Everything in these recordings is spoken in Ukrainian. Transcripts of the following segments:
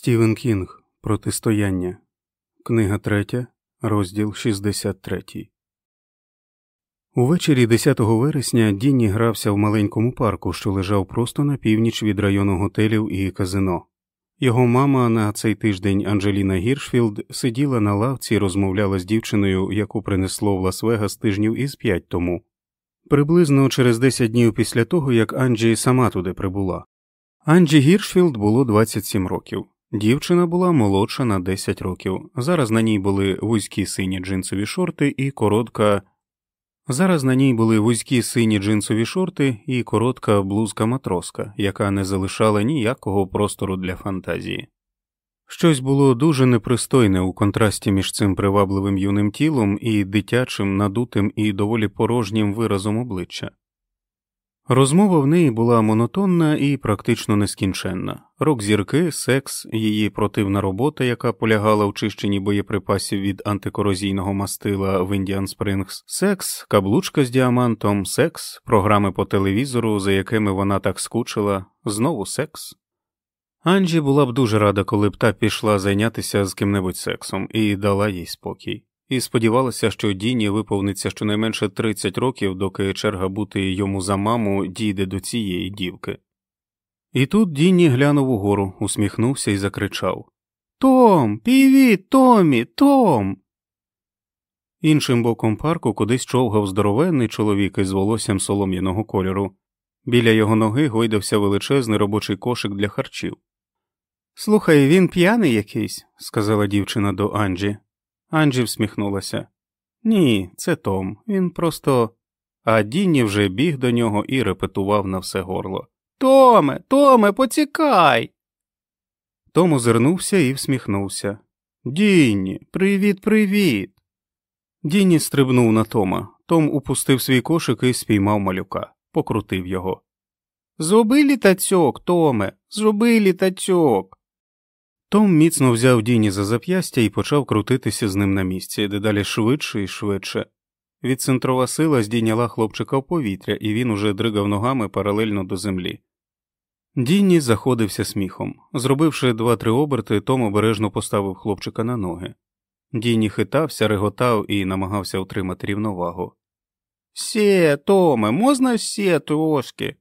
Стівен Кінг Протистояння. Книга 3, розділ 63. Увечері 10 вересня Дінні грався в маленькому парку, що лежав просто на північ від району готелів і казино. Його мама на цей тиждень Анджеліна Гіршфілд сиділа на лавці і розмовляла з дівчиною, яку принесло в Лас-Вегас тижнів із п'ять тому, приблизно через 10 днів після того, як Анджі сама туди прибула. Анджі Гіршфілд було 27 років. Дівчина була молодша на 10 років. Зараз на ній були вузькі сині джинсові шорти і коротка. Зараз на ній були вузькі сині джинсові шорти і коротка блузка матроска, яка не залишала ніякого простору для фантазії. Щось було дуже непристойне у контрасті між цим привабливим юним тілом і дитячим, надутим і доволі порожнім виразом обличчя. Розмова в неї була монотонна і практично нескінченна. Рок зірки, секс, її противна робота, яка полягала в чищенні боєприпасів від антикорозійного мастила в Індіан Спрингс, секс, каблучка з діамантом, секс, програми по телевізору, за якими вона так скучила, знову секс. Анджі була б дуже рада, коли б та пішла зайнятися з ким-небудь сексом і дала їй спокій і сподівалася, що Діні виповниться щонайменше 30 років, доки черга бути йому за маму дійде до цієї дівки. І тут Діні глянув угору, усміхнувся і закричав Том, привіт, Томі, Том. Іншим боком парку кудись човгав здоровенний чоловік із волоссям солом'яного кольору. Біля його ноги гойдався величезний робочий кошик для харчів. Слухай, він п'яний якийсь, сказала дівчина до Анджі. Анджі всміхнулася. Ні, це Том. Він просто. А Дінні вже біг до нього і репетував на все горло. Томе, Томе, поцікай. Том озирнувся і всміхнувся. Дінні, привіт, привіт. Дінні стрибнув на Тома. Том упустив свій кошик і спіймав малюка, покрутив його. Зроби літацьок, Томе, зроби літацьок. Том міцно взяв Діні за зап'ястя і почав крутитися з ним на місці, дедалі швидше і швидше. Відцентрова сила здійняла хлопчика в повітря, і він уже дригав ногами паралельно до землі. Дінні заходився сміхом. Зробивши два-три оберти, Том обережно поставив хлопчика на ноги. Дінні хитався, реготав і намагався утримати рівновагу. Сє, Томе, можна сє трошки?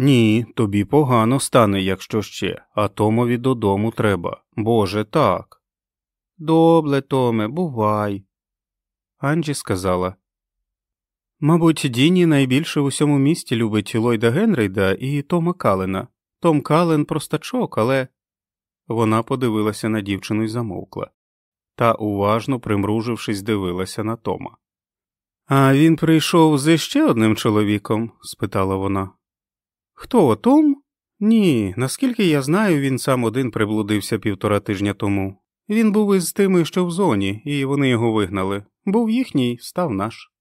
Ні, тобі погано стане, якщо ще, а Томові додому треба. Боже, так. Добле, Томе, бувай. Анджі сказала. Мабуть, Діні найбільше в усьому місті любить Ллойда Генрейда і Тома Калена. Том Кален простачок, але. Вона подивилася на дівчину і замовкла, та уважно примружившись, дивилася на Тома. А він прийшов з ще одним чоловіком? спитала вона. Хто Том? Ні, наскільки я знаю, він сам один приблудився півтора тижня тому. Він був із тими, що в зоні, і вони його вигнали. Був їхній, став наш.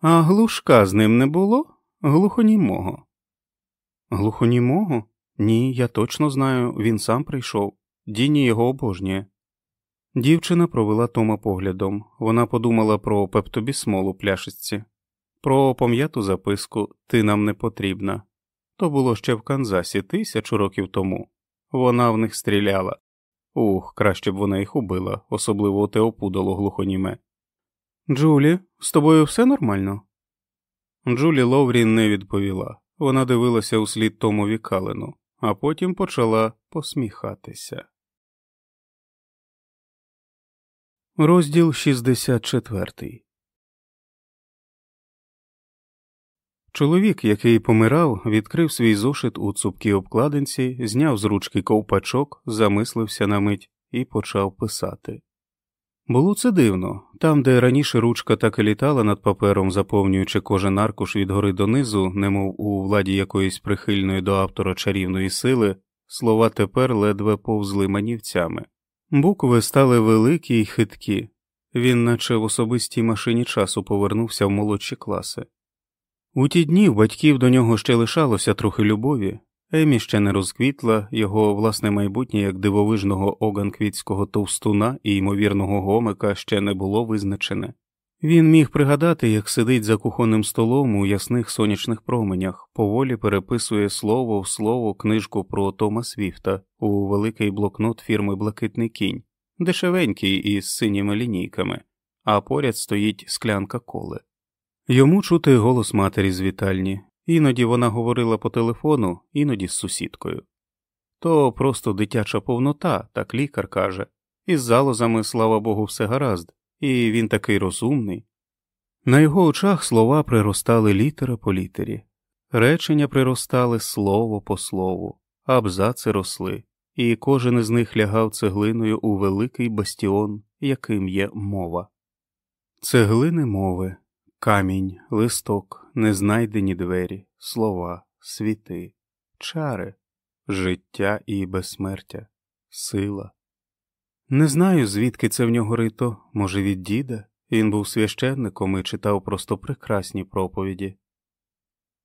А глушка з ним не було? Глухонімого. Глухонімого? Ні, я точно знаю, він сам прийшов. Діні його обожнює. Дівчина провела Тома поглядом. Вона подумала про пептобісмол у пляшечці, про пом'яту записку Ти нам не потрібна. То було ще в Канзасі тисячу років тому. Вона в них стріляла. Ух, краще б вона їх убила, особливо те опудало глухоніме. Джулі, з тобою все нормально? Джулі Ловрін не відповіла. Вона дивилася у слід Томові Калену, а потім почала посміхатися. Розділ 64 Чоловік, який помирав, відкрив свій зошит у цупкій обкладинці, зняв з ручки ковпачок, замислився на мить і почав писати. Було це дивно там, де раніше ручка так і літала над папером, заповнюючи кожен аркуш від гори донизу, немов у владі якоїсь прихильної до автора чарівної сили, слова тепер ледве повзли манівцями. Букви стали великі й хиткі. Він, наче в особистій машині часу, повернувся в молодші класи. У ті дні в батьків до нього ще лишалося трохи любові, Емі ще не розквітла, його власне майбутнє як дивовижного оганквітського товстуна і ймовірного гомика ще не було визначене. Він міг пригадати, як сидить за кухонним столом у ясних сонячних променях, поволі переписує слово в слово книжку про Тома Свіфта у великий блокнот фірми Блакитний кінь, дешевенький із синіми лінійками, а поряд стоїть склянка коли. Йому чути голос матері з вітальні, іноді вона говорила по телефону, іноді з сусідкою. То просто дитяча повнота, так лікар каже, із залозами, слава Богу, все гаразд. І він такий розумний. На його очах слова приростали літера по літері, речення приростали слово по слову, абзаци росли, і кожен із них лягав цеглиною у великий бастіон, яким є мова. Цеглини мови, камінь, листок, незнайдені двері, слова, світи, чари, життя і безсмертя, сила. Не знаю, звідки це в нього рито, може, від діда, він був священником і читав просто прекрасні проповіді.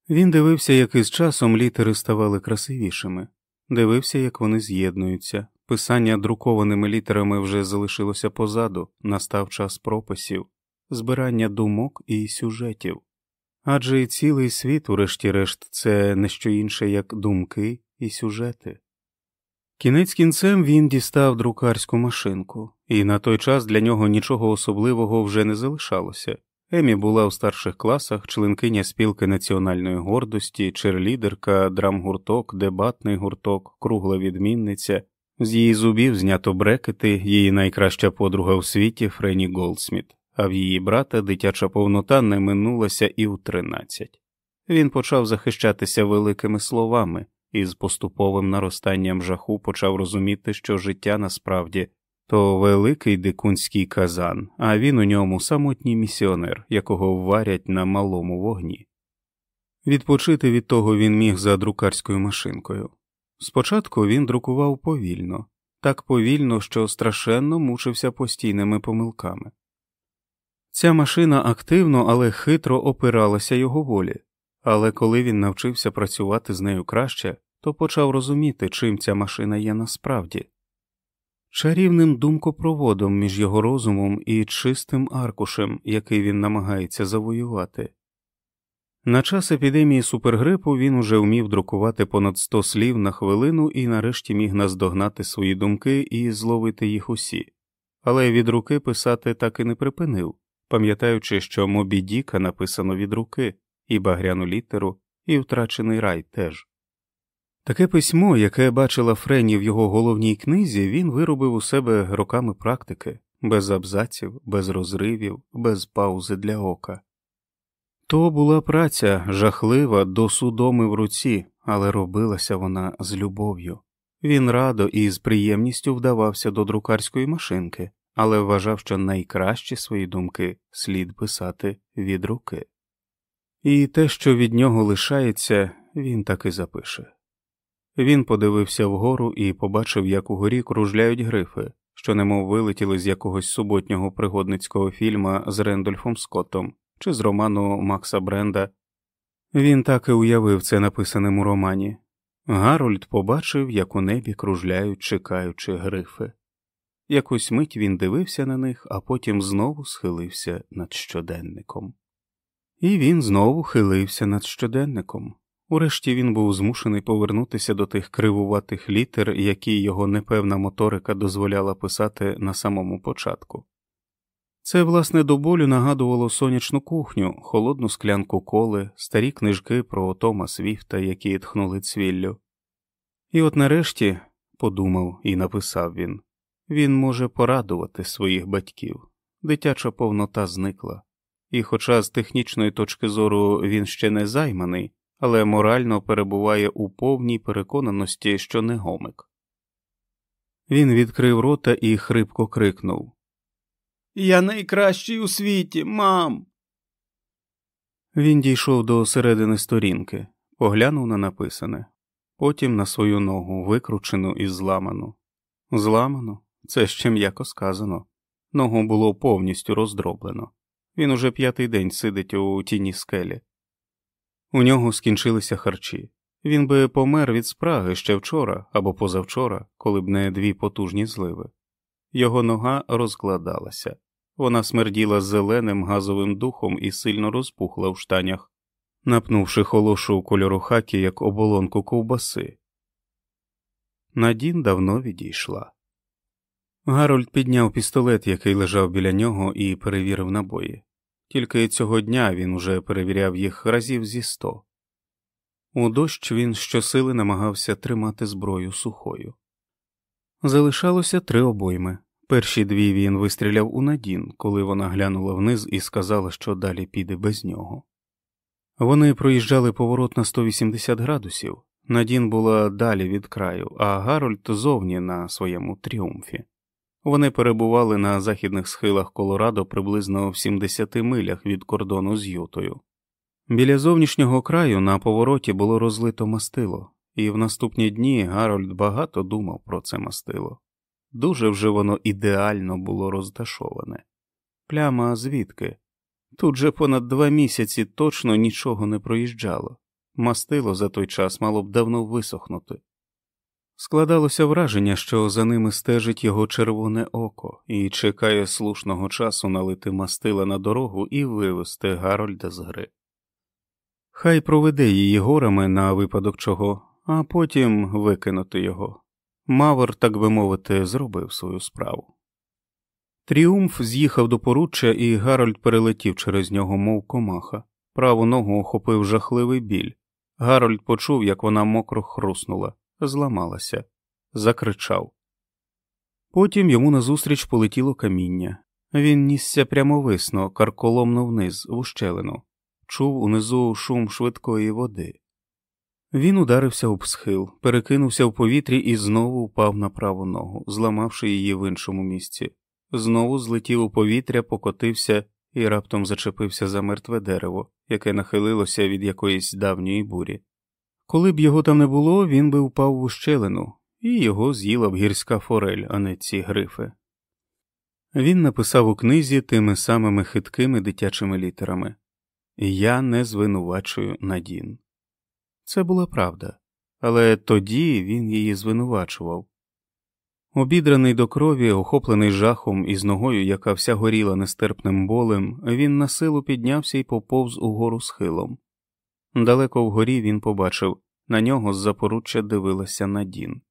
Він дивився, як із часом літери ставали красивішими, дивився, як вони з'єднуються, писання друкованими літерами вже залишилося позаду, настав час прописів, збирання думок і сюжетів. Адже і цілий світ, урешті-решт, це не що інше, як думки і сюжети. Кінець кінцем він дістав друкарську машинку, і на той час для нього нічого особливого вже не залишалося. Емі була у старших класах, членкиня спілки національної гордості, черлідерка, драмгурток, дебатний гурток, кругла відмінниця, з її зубів знято брекети, її найкраща подруга у світі Френі Голдсміт, а в її брата дитяча повнота не минулася і у тринадцять. Він почав захищатися великими словами і з поступовим наростанням жаху почав розуміти, що життя насправді то великий дикунський казан, а він у ньому самотній місіонер, якого варять на малому вогні. Відпочити від того він міг за друкарською машинкою. Спочатку він друкував повільно, так повільно, що страшенно мучився постійними помилками. Ця машина активно, але хитро опиралася його волі, але коли він навчився працювати з нею краще, то почав розуміти, чим ця машина є насправді. Чарівним думкопроводом між його розумом і чистим аркушем, який він намагається завоювати. На час епідемії супергрипу він уже вмів друкувати понад сто слів на хвилину і нарешті міг наздогнати свої думки і зловити їх усі, але від руки писати так і не припинив, пам'ятаючи, що Мобі Діка написано від руки, і багряну літеру, і втрачений рай теж. Таке письмо, яке бачила Френі в його головній книзі, він виробив у себе роками практики, без абзаців, без розривів, без паузи для ока. То була праця жахлива до судоми в руці, але робилася вона з любов'ю. Він радо і з приємністю вдавався до друкарської машинки, але вважав, що найкращі свої думки слід писати від руки. І те, що від нього лишається, він так і запише. Він подивився вгору і побачив, як угорі кружляють грифи, що немов вилетіли з якогось суботнього пригодницького фільма з Рендольфом Скоттом чи з роману Макса Бренда. Він так і уявив це написаним у романі. Гарольд побачив, як у небі кружляють, чекаючи грифи. Якусь мить він дивився на них, а потім знову схилився над щоденником. І він знову хилився над щоденником. Урешті він був змушений повернутися до тих кривуватих літер, які його непевна моторика дозволяла писати на самому початку. Це, власне, до болю нагадувало сонячну кухню, холодну склянку коли, старі книжки про Тома Свіфта, які тхнули цвіллю. І от нарешті, подумав і написав він, він може порадувати своїх батьків. Дитяча повнота зникла, і, хоча з технічної точки зору він ще не займаний але морально перебуває у повній переконаності, що не гомик. Він відкрив рота і хрипко крикнув Я найкращий у світі, мам. Він дійшов до середини сторінки, поглянув на написане, потім на свою ногу, викручену і зламану. Зламану, це ще м'яко сказано. Ногу було повністю роздроблено. Він уже п'ятий день сидить у тіні скелі. У нього скінчилися харчі. Він би помер від спраги ще вчора або позавчора, коли б не дві потужні зливи. Його нога розкладалася, Вона смерділа зеленим газовим духом і сильно розпухла в штанях, напнувши холошу кольору хакі як оболонку ковбаси. Надін давно відійшла. Гарольд підняв пістолет, який лежав біля нього, і перевірив набої. Тільки цього дня він уже перевіряв їх разів зі сто. У дощ він щосили намагався тримати зброю сухою. Залишалося три обойми. Перші дві він вистріляв у Надін, коли вона глянула вниз і сказала, що далі піде без нього. Вони проїжджали поворот на 180 градусів. Надін була далі від краю, а Гарольд зовні на своєму тріумфі. Вони перебували на західних схилах Колорадо приблизно в 70 милях від кордону з Ютою. Біля зовнішнього краю на повороті було розлито мастило, і в наступні дні Гарольд багато думав про це мастило. Дуже вже воно ідеально було розташоване. Пляма звідки? Тут же понад два місяці точно нічого не проїжджало, мастило за той час мало б давно висохнути. Складалося враження, що за ними стежить його червоне око і чекає слушного часу налити мастила на дорогу і вивести Гарольда з гри. Хай проведе її горами на випадок чого, а потім викинути його. Мавр, так би мовити, зробив свою справу. Тріумф з'їхав до поруччя, і Гарольд перелетів через нього, мов комаха. Праву ногу охопив жахливий біль. Гарольд почув, як вона мокро хруснула, зламалася, закричав. Потім йому назустріч полетіло каміння. Він нісся прямовисно, карколомно вниз, в ущелину, чув унизу шум швидкої води. Він ударився об схил, перекинувся в повітрі і знову впав на праву ногу, зламавши її в іншому місці. Знову злетів у повітря, покотився і раптом зачепився за мертве дерево, яке нахилилося від якоїсь давньої бурі. Коли б його там не було, він би впав в ущелину, і його з'їла б гірська форель, а не ці грифи. Він написав у книзі тими самими хиткими дитячими літерами Я не звинувачую Надін. Це була правда, але тоді він її звинувачував. Обідраний до крові, охоплений жахом і з ногою, яка вся горіла нестерпним болем, він на силу піднявся і поповз угору схилом. Далеко вгорі він побачив на нього з запоруччя дивилася Надін.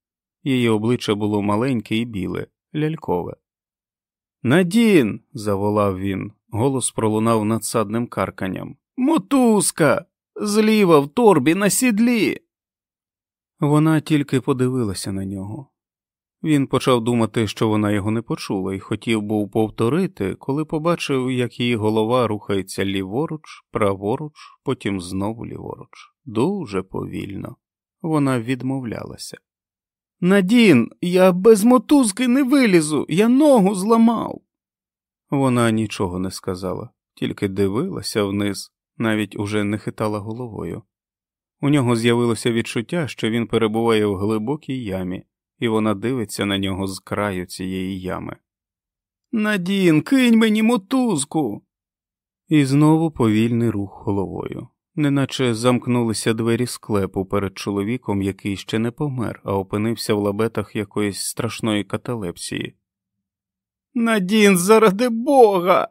Її обличчя було маленьке і біле, лялькове. Надін. заволав він. Голос пролунав надсадним карканням. Мотузка! Зліва в торбі на сідлі. Вона тільки подивилася на нього. Він почав думати, що вона його не почула, і хотів був повторити, коли побачив, як її голова рухається ліворуч, праворуч, потім знову ліворуч. Дуже повільно. Вона відмовлялася. Надін, я без мотузки не вилізу, я ногу зламав. Вона нічого не сказала, тільки дивилася вниз, навіть уже не хитала головою. У нього з'явилося відчуття, що він перебуває в глибокій ямі і вона дивиться на нього з краю цієї ями. Надін, кинь мені мотузку. І знову повільний рух головою, неначе замкнулися двері склепу перед чоловіком, який ще не помер, а опинився в лабетах якоїсь страшної каталепсії. Надін, заради бога.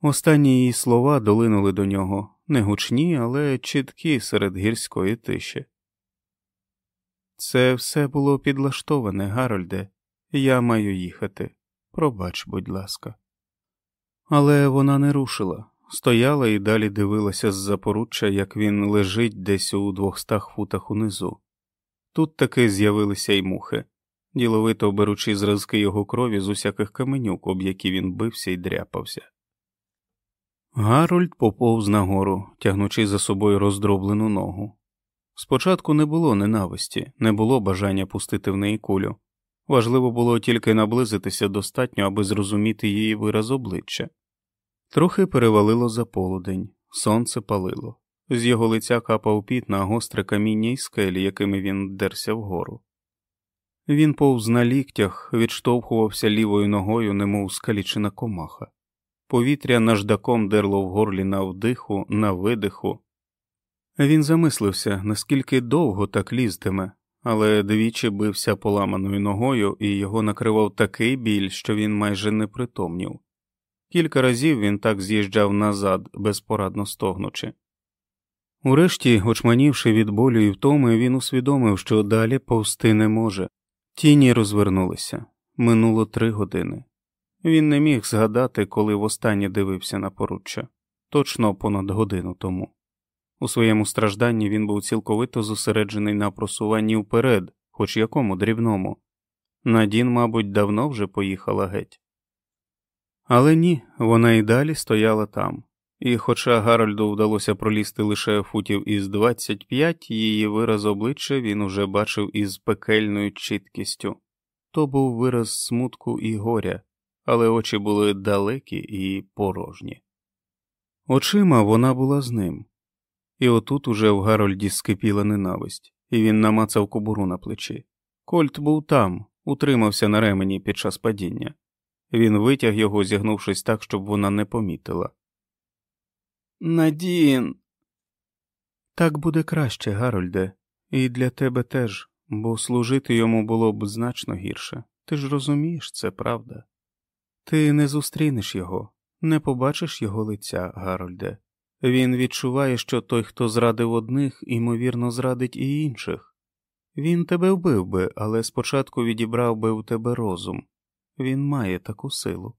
Останні її слова долинули до нього не гучні, але чіткі серед гірської тиші. Це все було підлаштоване, Гарольде, я маю їхати. Пробач, будь ласка. Але вона не рушила, стояла і далі дивилася з запоруччя, як він лежить десь у двохстах футах унизу. Тут таки з'явилися й мухи, діловито беручи зразки його крові з усяких каменюк, об які він бився і дряпався. Гарольд поповз нагору, тягнучи за собою роздроблену ногу. Спочатку не було ненависті, не було бажання пустити в неї кулю. Важливо було тільки наблизитися достатньо, аби зрозуміти її вираз обличчя. Трохи перевалило за полудень, сонце палило, з його лиця капав піт на гостре каміння й скелі, якими він дерся вгору. Він повз на ліктях, відштовхувався лівою ногою, немов скалічена комаха. Повітря наждаком дерло в горлі на вдиху, на видиху. Він замислився, наскільки довго так лізтиме, але двічі бився поламаною ногою, і його накривав такий біль, що він майже не притомнів. Кілька разів він так з'їжджав назад, безпорадно стогнучи. Урешті, очманівши від болю і втоми, він усвідомив, що далі повсти не може. Тіні розвернулися минуло три години. Він не міг згадати, коли востаннє дивився на поруччя точно понад годину тому. У своєму стражданні він був цілковито зосереджений на просуванні вперед, хоч якому дрібному. Надін, мабуть, давно вже поїхала геть. Але ні, вона і далі стояла там, і, хоча Гарольду вдалося пролізти лише футів із 25, її вираз обличчя він уже бачив із пекельною чіткістю. То був вираз смутку і горя, але очі були далекі і порожні. Очима вона була з ним, і отут уже в Гарольді скипіла ненависть, і він намацав кобуру на плечі. Кольт був там, утримався на ремені під час падіння. Він витяг його, зігнувшись так, щоб вона не помітила. Надін. Так буде краще, Гарольде, і для тебе теж, бо служити йому було б значно гірше. Ти ж розумієш, це правда. Ти не зустрінеш його, не побачиш його лиця, Гарольде. Він відчуває, що той, хто зрадив одних, ймовірно, зрадить і інших. Він тебе вбив би, але спочатку відібрав би у тебе розум. Він має таку силу.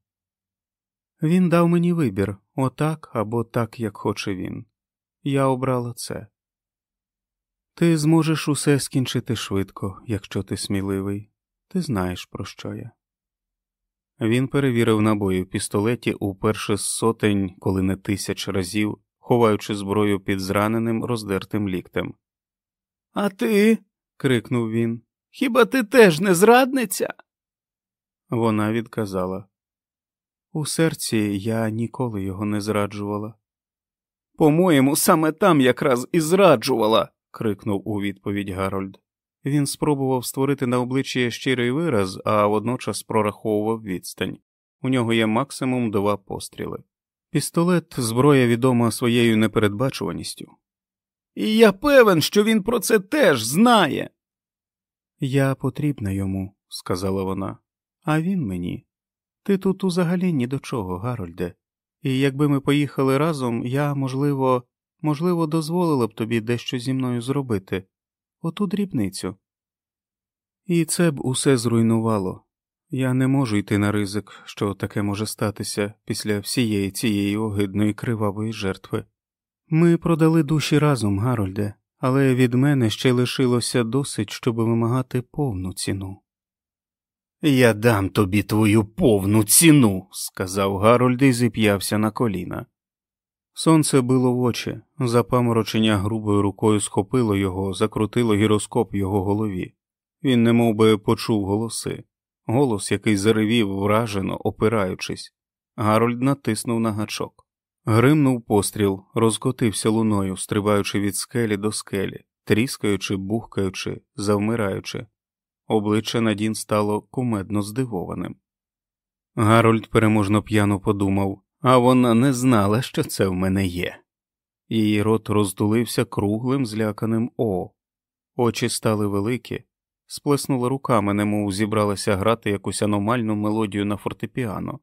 Він дав мені вибір отак або так, як хоче він. Я обрала це. Ти зможеш усе скінчити швидко, якщо ти сміливий. Ти знаєш, про що я. Він перевірив набої в пістолеті уперше сотень, коли не тисяч разів, ховаючи зброю під зраненим роздертим ліктем. А ти. крикнув він. Хіба ти теж не зрадниця? Вона відказала. У серці я ніколи його не зраджувала. По-моєму, саме там якраз і зраджувала. крикнув у відповідь Гарольд. Він спробував створити на обличчі щирий вираз, а водночас прораховував відстань. У нього є максимум два постріли. Пістолет зброя відома своєю непередбачуваністю. І я певен, що він про це теж знає. Я потрібна йому, сказала вона, а він мені. Ти тут узагалі ні до чого, Гарольде, і якби ми поїхали разом, я, можливо, можливо, дозволила б тобі дещо зі мною зробити, оту дрібницю. І це б усе зруйнувало. Я не можу йти на ризик, що таке може статися після всієї цієї огидної кривавої жертви. Ми продали душі разом, Гарольде, але від мене ще лишилося досить, щоб вимагати повну ціну. Я дам тобі твою повну ціну, сказав Гарольд і зіп'явся на коліна. Сонце било в очі, запаморочення грубою рукою схопило його, закрутило гіроскоп його голові. Він немов би почув голоси, голос, який заревів, вражено, опираючись. Гарольд натиснув на гачок. Гримнув постріл, розкотився луною, стрибаючи від скелі до скелі, тріскаючи, бухкаючи, завмираючи. Обличчя Надін стало кумедно здивованим. Гарольд переможно п'яно подумав, а вона не знала, що це в мене є. Її рот роздулився круглим, зляканим о, очі стали великі, сплеснула руками, немов зібралася грати якусь аномальну мелодію на фортепіано.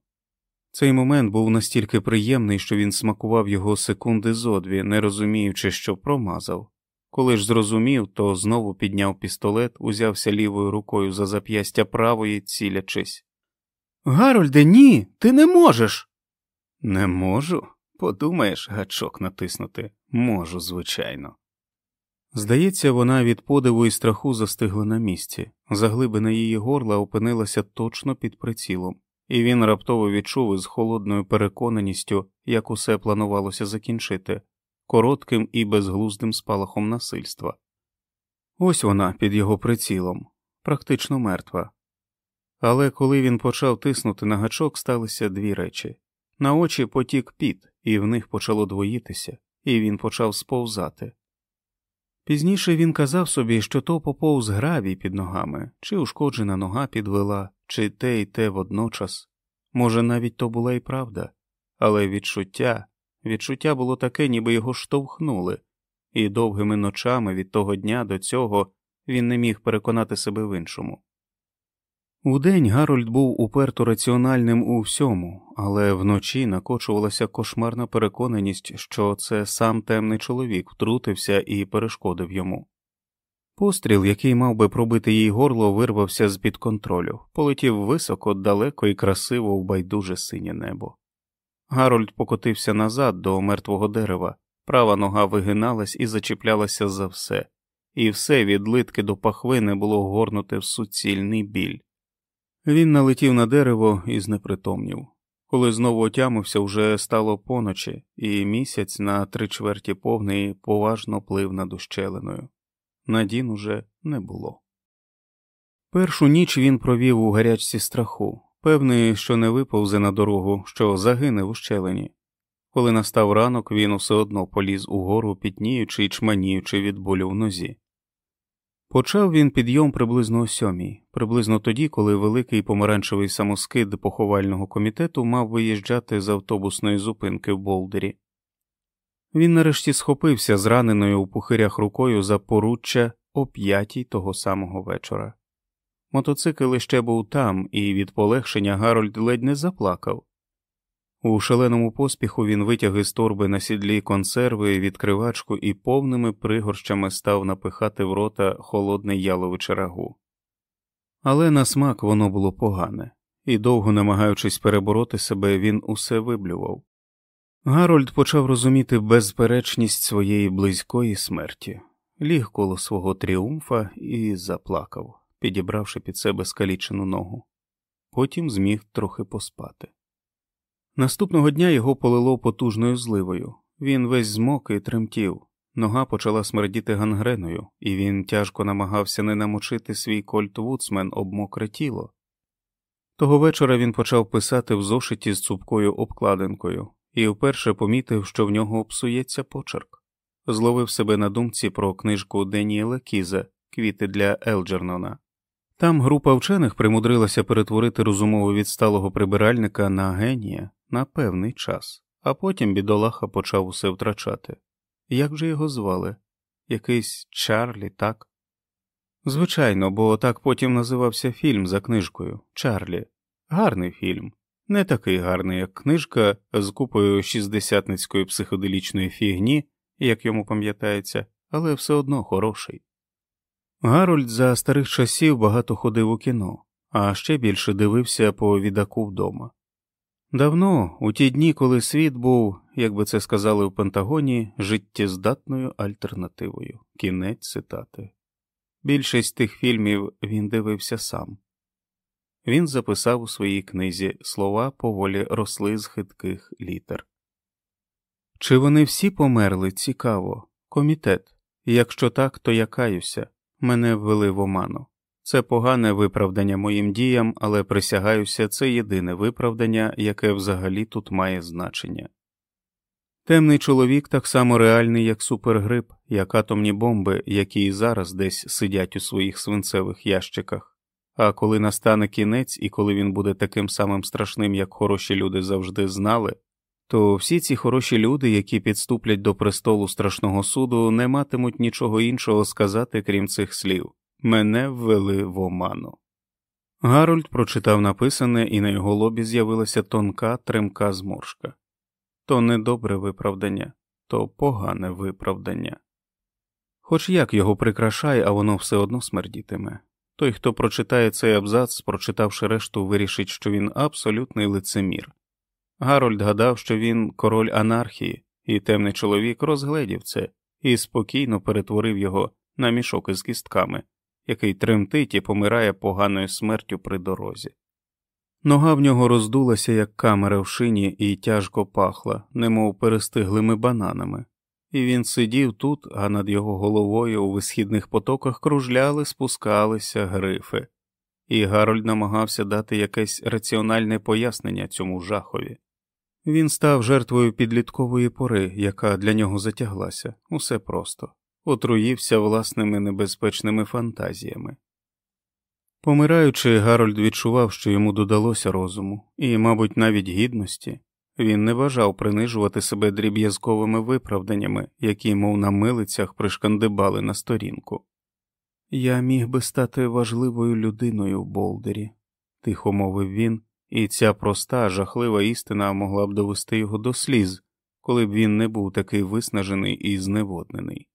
Цей момент був настільки приємний, що він смакував його секунди зо дві, не розуміючи, що промазав. Коли ж зрозумів, то знову підняв пістолет, узявся лівою рукою за зап'ястя правої, цілячись. Гарольде, ні, ти не можеш. Не можу. Подумаєш, гачок натиснути. Можу, звичайно. Здається, вона від подиву і страху застигла на місці, заглибина її горла опинилася точно під прицілом, і він раптово відчув із холодною переконаністю, як усе планувалося закінчити, коротким і безглуздим спалахом насильства. Ось вона під його прицілом, практично мертва. Але коли він почав тиснути на гачок, сталися дві речі на очі потік піт, і в них почало двоїтися, і він почав сповзати. Пізніше він казав собі, що то поповз гравій під ногами, чи ушкоджена нога підвела, чи те й те водночас. Може, навіть то була і правда, але відчуття, відчуття було таке, ніби його штовхнули, і довгими ночами від того дня до цього він не міг переконати себе в іншому. Удень Гарольд був уперто раціональним у всьому, але вночі накочувалася кошмарна переконаність, що це сам темний чоловік втрутився і перешкодив йому. Постріл, який мав би пробити їй горло, вирвався з під контролю, полетів високо, далеко і красиво в байдуже синє небо. Гарольд покотився назад до мертвого дерева, права нога вигиналась і зачіплялася за все, і все від литки до пахвини було горнуте в суцільний біль. Він налетів на дерево і знепритомнів. Коли знову отямився, вже стало поночі, і місяць на три чверті повний поважно плив над ущелиною. Надін уже не було. Першу ніч він провів у гарячці страху, певний, що не виповзе на дорогу, що загине в ущелині. Коли настав ранок, він усе одно поліз угору, пітніючи і чманіючи від болю в нозі. Почав він підйом приблизно о сьомій, приблизно тоді, коли великий помаранчевий самоскид поховального комітету мав виїжджати з автобусної зупинки в Болдері. Він нарешті схопився з раненою у пухирях рукою за поруччя о п'ятій того самого вечора. Мотоцикл іще був там, і від полегшення Гарольд ледь не заплакав. У шаленому поспіху він витяг із торби на сідлі консерви, відкривачку і повними пригорщами став напихати в рота холодне яловиче рагу. Але на смак воно було погане, і, довго намагаючись перебороти себе, він усе виблював. Гарольд почав розуміти безперечність своєї близької смерті, ліг коло свого тріумфа і заплакав, підібравши під себе скалічену ногу. Потім зміг трохи поспати. Наступного дня його полило потужною зливою. Він весь змок і тремтів, нога почала смердіти гангреною, і він тяжко намагався не намочити свій кольт Вудсмен об мокре тіло. Того вечора він почав писати в зошиті з цупкою обкладинкою і вперше помітив, що в нього псується почерк, зловив себе на думці про книжку Деніела Кіза Квіти для Елджернона. Там група вчених примудрилася перетворити розумово відсталого прибиральника на генія на певний час, а потім бідолаха почав усе втрачати. Як же його звали? Якийсь Чарлі, так? Звичайно, бо так потім називався фільм за книжкою Чарлі. Гарний фільм, не такий гарний, як книжка з купою шістдесятницької психоделічної фігні, як йому пам'ятається, але все одно хороший. Гарольд за старих часів багато ходив у кіно, а ще більше дивився по відаку вдома. Давно, у ті дні, коли світ був, як би це сказали в Пентагоні, життєздатною альтернативою. Кінець цитати. Більшість тих фільмів він дивився сам. Він записав у своїй книзі слова поволі росли з хитких літер. Чи вони всі померли цікаво, комітет, якщо так, то я каюся, мене ввели в оману. Це погане виправдання моїм діям, але присягаюся, це єдине виправдання, яке взагалі тут має значення. Темний чоловік так само реальний, як супергрип, як атомні бомби, які і зараз десь сидять у своїх свинцевих ящиках. А коли настане кінець і коли він буде таким самим страшним, як хороші люди завжди знали, то всі ці хороші люди, які підступлять до престолу страшного суду, не матимуть нічого іншого сказати, крім цих слів. Мене ввели в оману. Гарольд прочитав написане, і на його лобі з'явилася тонка тремка зморшка. То не добре виправдання, то погане виправдання. Хоч як його прикрашай, а воно все одно смердітиме. Той, хто прочитає цей абзац, прочитавши решту, вирішить, що він абсолютний лицемір. Гарольд гадав, що він король анархії, і темний чоловік розгледів це і спокійно перетворив його на мішок із кістками який тремтить і помирає поганою смертю при дорозі. Нога в нього роздулася, як камера в шині, і тяжко пахла, немов перестиглими бананами, і він сидів тут, а над його головою у висхідних потоках кружляли, спускалися грифи, і Гарольд намагався дати якесь раціональне пояснення цьому жахові. Він став жертвою підліткової пори, яка для нього затяглася, усе просто отруївся власними небезпечними фантазіями. Помираючи, Гарольд відчував, що йому додалося розуму, і, мабуть, навіть гідності, він не бажав принижувати себе дріб'язковими виправданнями, які, мов на милицях, пришкандибали на сторінку. Я міг би стати важливою людиною в Болдері, тихо мовив він, і ця проста, жахлива істина могла б довести його до сліз, коли б він не був такий виснажений і зневоднений.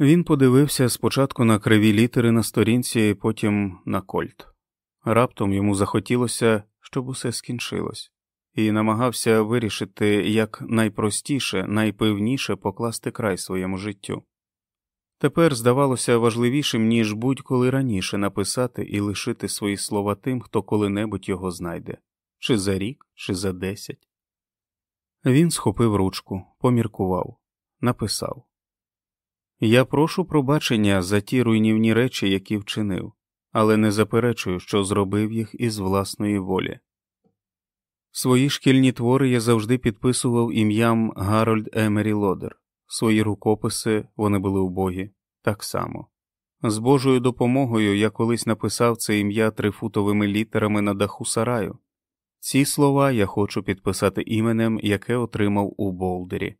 Він подивився спочатку на криві літери на сторінці, потім на кольт. Раптом йому захотілося, щоб усе скінчилось, і намагався вирішити як найпростіше, найпевніше покласти край своєму життю. Тепер здавалося важливішим, ніж будь-коли раніше написати і лишити свої слова тим, хто коли-небудь його знайде, чи за рік, чи за десять. Він схопив ручку, поміркував, написав Я прошу пробачення за ті руйнівні речі, які вчинив, але не заперечую, що зробив їх із власної волі. Свої шкільні твори я завжди підписував ім'ям Гарольд Емері Лодер. Свої рукописи вони були убогі так само. З Божою допомогою я колись написав це ім'я трифутовими літерами на даху сараю. Ці слова я хочу підписати іменем, яке отримав у Болдері.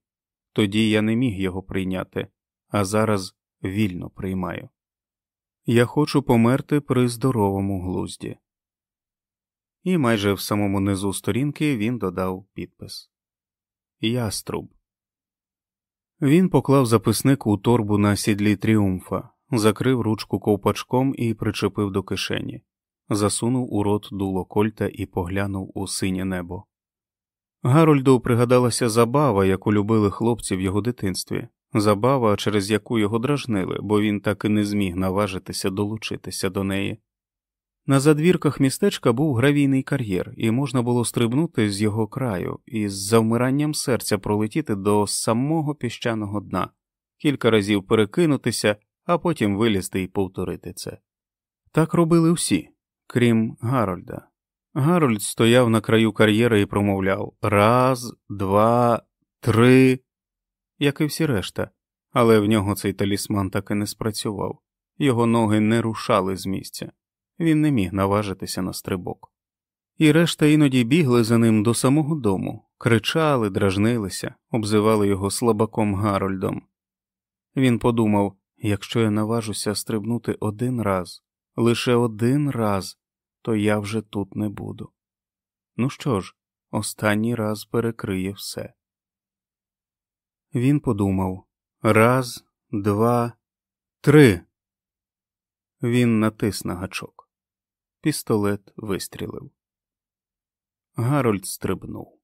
Тоді я не міг його прийняти, а зараз вільно приймаю. Я хочу померти при здоровому глузді. І майже в самому низу сторінки він додав підпис Яструб. Він поклав записник у торбу на сідлі тріумфа, закрив ручку ковпачком і причепив до кишені, засунув у рот дуло кольта і поглянув у синє небо. Гарольду пригадалася забава, яку любили хлопці в його дитинстві, забава, через яку його дражнили, бо він так і не зміг наважитися долучитися до неї. На задвірках містечка був гравійний кар'єр, і можна було стрибнути з його краю і з завмиранням серця пролетіти до самого піщаного дна, кілька разів перекинутися, а потім вилізти і повторити це. Так робили всі, крім Гарольда. Гарольд стояв на краю кар'єра і промовляв раз, два, три, як і всі решта, але в нього цей талісман так і не спрацював, його ноги не рушали з місця він не міг наважитися на стрибок. І решта іноді бігли за ним до самого дому, кричали, дражнилися, обзивали його слабаком Гарольдом. Він подумав якщо я наважуся стрибнути один раз, лише один раз, то я вже тут не буду. Ну що ж, останній раз перекриє все. Він подумав раз, два, три. Він натис на гачок. Пістолет вистрілив. Гарольд стрибнув.